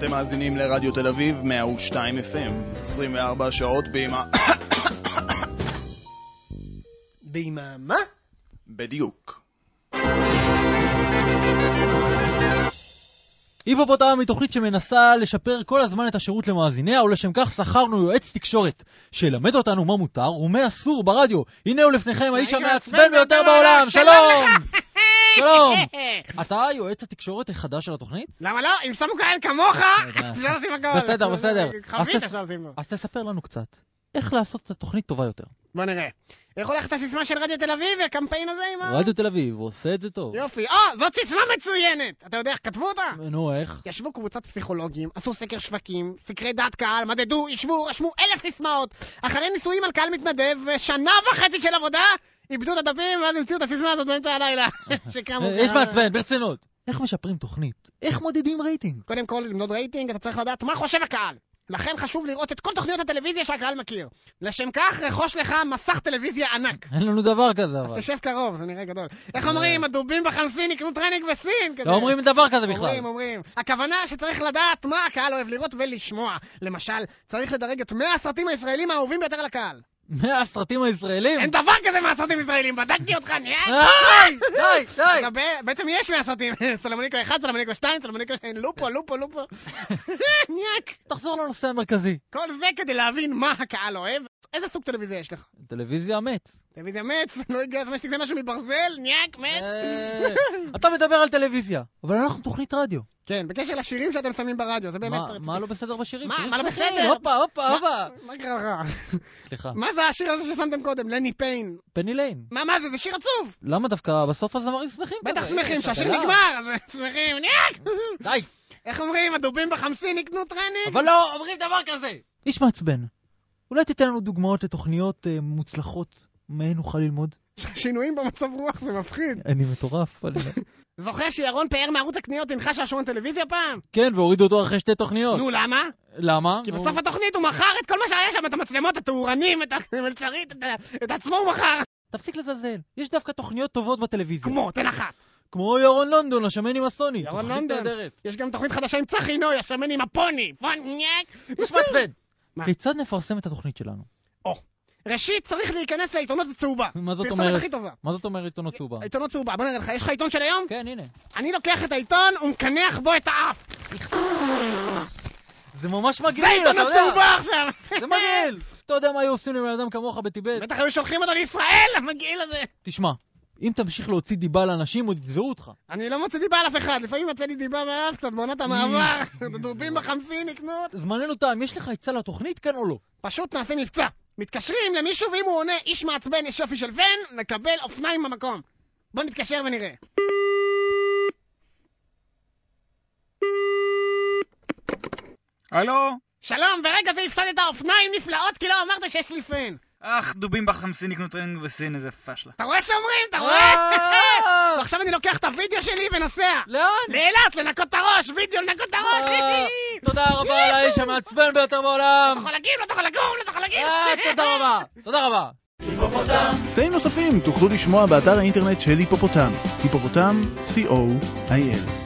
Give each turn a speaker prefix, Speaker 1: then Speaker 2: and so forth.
Speaker 1: אתם מאזינים לרדיו תל אביב 102 FM, 24 שעות בימה...
Speaker 2: בימה מה?
Speaker 1: בדיוק.
Speaker 3: היפופוטם היא תוכנית שמנסה לשפר כל הזמן את השירות למאזיניה, ולשם כך שכרנו יועץ תקשורת שילמד אותנו מה מותר ומה אסור ברדיו. הנה הוא לפניכם האיש המעצבן ביותר בעולם, שלום! שלום! אתה יועץ התקשורת החדש של התוכנית?
Speaker 2: למה לא? אם שמו כאלה כמוך. אפשר לשים הכל.
Speaker 3: בסדר, בסדר.
Speaker 2: חבית
Speaker 3: אז תספר לנו קצת, איך לעשות את התוכנית טובה יותר.
Speaker 2: בוא נראה. איך הולכת הסיסמה של רדיו תל אביב, הקמפיין הזה עם ה...
Speaker 3: רדיו תל אביב, הוא עושה את זה טוב.
Speaker 2: יופי. או, זאת סיסמה מצוינת! אתה יודע איך כתבו אותה?
Speaker 3: נו, איך?
Speaker 2: ישבו קבוצת פסיכולוגים, עשו סקר שווקים, סקרי דעת קהל, מדדו, ישבו, רשמו אלף סיסמאות. אחרי ניסויים על קהל מתנדב, ושנה וחצי של עבודה, איבדו את הדפים, ואז המציאו את הסיסמה הזאת באמצע הלילה. שקמו
Speaker 3: אה, יש. מעצבן, ברצינות. איך משפרים תוכנית? איך מודדים רייטינג?
Speaker 2: קודם כל, למדוד רייטינג, אתה צריך לדעת מה חושב הקהל. לכן חשוב לראות את כל תוכניות הטלוויזיה שהקהל מכיר. לשם כך, רכוש לך מסך טלוויזיה ענק.
Speaker 3: אין לנו דבר כזה
Speaker 2: אז
Speaker 3: אבל.
Speaker 2: תשב קרוב, זה נראה גדול. איך אומרים, הדובים בחמסין יקנו טרנינג בסין? כזה.
Speaker 3: לא אומרים דבר כזה בכלל.
Speaker 2: אומרים, אומרים. הכוונה שצריך לדעת מה הקהל אוהב לראות ולשמוע. למשל, צריך לדרג את 100 הסרטים הישראלים האהובים ביותר על הקהל.
Speaker 3: 100 הסרטים הישראלים?
Speaker 2: אין דבר כזה מהסרטים ישראלים, בדקתי אותך, נהיה?
Speaker 3: די, די, די.
Speaker 2: ב- בעצם יש 100 סרטים, סלמוניקו 1, סלמוניקו 2, סלמוניקו 2, לופו, לופו, לופו. ניאק.
Speaker 3: תחזור לנושא המרכזי.
Speaker 2: כל זה כדי להבין מה הקהל אוהב. איזה סוג טלוויזיה יש לך?
Speaker 3: טלוויזיה מת.
Speaker 2: טלוויזיה מץ? לא הגיע הזמן שתקנה משהו מברזל? ניאק, מת?
Speaker 3: אה, אתה מדבר על טלוויזיה, אבל אנחנו תוכנית רדיו.
Speaker 2: כן, בקשר לשירים שאתם שמים ברדיו, זה באמת...
Speaker 3: מה- לא בסדר בשירים?
Speaker 2: מה- לא. בסדר?
Speaker 3: הופה, הופה, הופה.
Speaker 2: מה קרה?
Speaker 3: סליחה.
Speaker 2: מה זה השיר הזה ששמתם קודם? לני פיין.
Speaker 3: Penny Lane.
Speaker 2: מה, מה זה? זה שיר עצוב!
Speaker 3: למה דווקא בסוף הזמרים שמחים?
Speaker 2: בטח? שמחים, שהשיר. נגמר, אז שמחים, ניאק!
Speaker 3: די.
Speaker 2: איך אומרים, הדובים בחמסין יקנו טרנינג?
Speaker 3: אבל לא אומרים דבר כזה. איש מעצבן. אולי תיתן לנו דוגמאות לתוכניות אה, מוצלחות מהן נוכל ללמוד?
Speaker 2: שינויים במצב רוח זה מפחיד.
Speaker 3: אני מטורף.
Speaker 2: זוכר שירון פאר מערוץ הקניות הנחה שעשועון טלוויזיה פעם?
Speaker 3: כן, והורידו אותו אחרי שתי תוכניות.
Speaker 2: נו, למה?
Speaker 3: למה?
Speaker 2: כי בסוף התוכנית הוא מכר את כל מה שהיה שם, את המצלמות, את התאורנים, את המלצרית, את עצמו הוא מכר.
Speaker 3: תפסיק לזלזל. יש דווקא תוכניות טובות בטלוויזיה.
Speaker 2: כמו, תן אחת.
Speaker 3: כמו ירון לונדון, השמן עם הסוני.
Speaker 2: ירון לונדון. יש גם תוכנית חדשה עם צחי נוי, השמן עם הפוני. פוניאק.
Speaker 3: איש מעצבן.
Speaker 2: מה?
Speaker 3: כיצד נפרסם את התוכנית שלנו?
Speaker 2: ראשית, צריך להיכנס לעיתונות הצהובה.
Speaker 3: מה זאת
Speaker 2: פרסומת
Speaker 3: אומרת?
Speaker 2: הכי טובה.
Speaker 3: מה זאת אומרת עיתונות צהובה?
Speaker 2: עיתונות צהובה, בוא נראה לך, יש לך עיתון של היום?
Speaker 3: כן, הנה.
Speaker 2: אני לוקח את העיתון ומקנח בו את האף.
Speaker 3: זה ממש מגעיל,
Speaker 2: זה
Speaker 3: אתה
Speaker 2: עיתונות
Speaker 3: יודע.
Speaker 2: צהובה עכשיו.
Speaker 3: זה מגעיל. אתה יודע מה היו עושים לבן אדם כמוך בטיבט?
Speaker 2: בטח היו שולחים אותו לישראל, המגעיל הזה.
Speaker 3: תשמע, אם תמשיך להוציא דיבה לאנשים, עוד יתבעו אותך.
Speaker 2: אני לא מוצא דיבה על אף אחד, לפעמים יוצא לי דיבה מהאף קצת בעונת המעבר. דובים בחמסין יקנו.
Speaker 3: זמננו תם, יש לך עצה לתוכנית, כן או לא?
Speaker 2: פשוט נעשה מבצע. מתקשרים למישהו ואם הוא עונה איש מעצבן, יש יופי של פן, נקבל אופניים במקום. בוא נתקשר ונראה.
Speaker 4: הלו?
Speaker 2: שלום, ברגע זה הפסדת אופניים נפלאות כי לא אמרת שיש לי פן.
Speaker 4: אך, דובים בחמסין יקנו טרנינג בסין, איזה פשלה.
Speaker 2: אתה רואה שאומרים? אתה רואה?
Speaker 3: אה!
Speaker 2: ועכשיו אני לוקח את הוידאו שלי ונוסע.
Speaker 3: לאן?
Speaker 2: לאילת, לנקות את הראש, וידאו לנקות את הראש.
Speaker 3: אה, תודה רבה על האיש המעצבן ביותר בעולם.
Speaker 2: אתה יכול להגיד, לא יכול לקום, לא יכול להגיד.
Speaker 3: אה, תודה רבה. תודה רבה.
Speaker 1: תאים נוספים תוכלו לשמוע באתר האינטרנט של היפופוטם, היפופוטם, co.il.